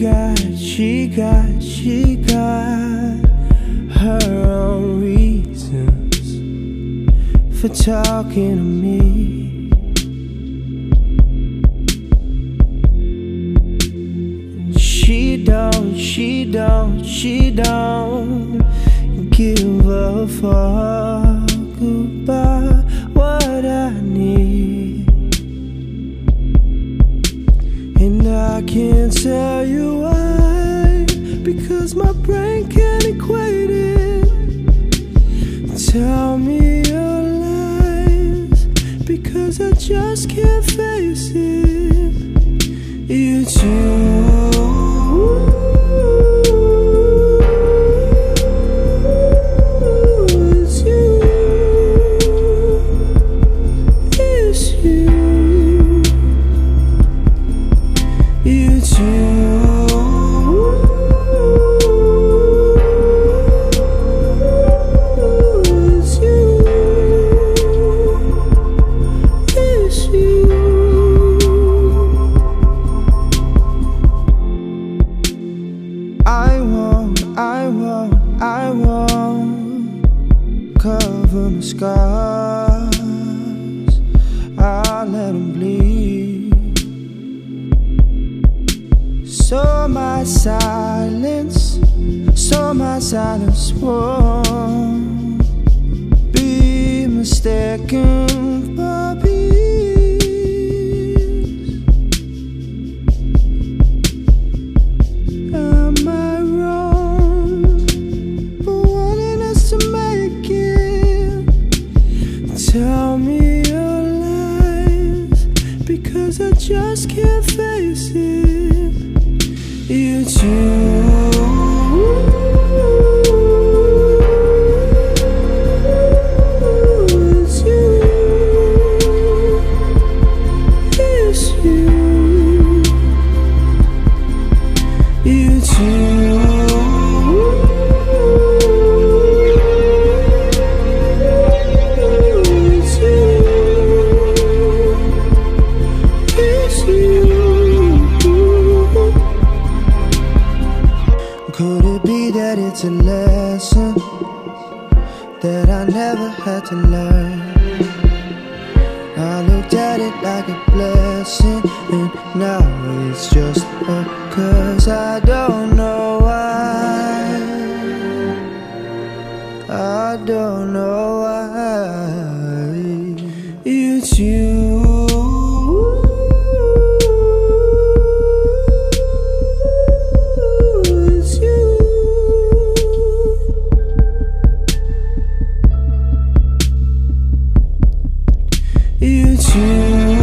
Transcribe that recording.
got, she got, she got her own reasons for talking to me. She don't, she don't, she don't I can't tell you why, because my brain can't equate it. Tell me your lies, because I just can't face it. You. Let them bleed. So my silence, so my silence won't be mistaken just can't face it. It's you. Could it be that it's a lesson that I never had to learn? I looked at it like a blessing, and now it's just a curse. I don't know why. I don't know why. It's you. It's you.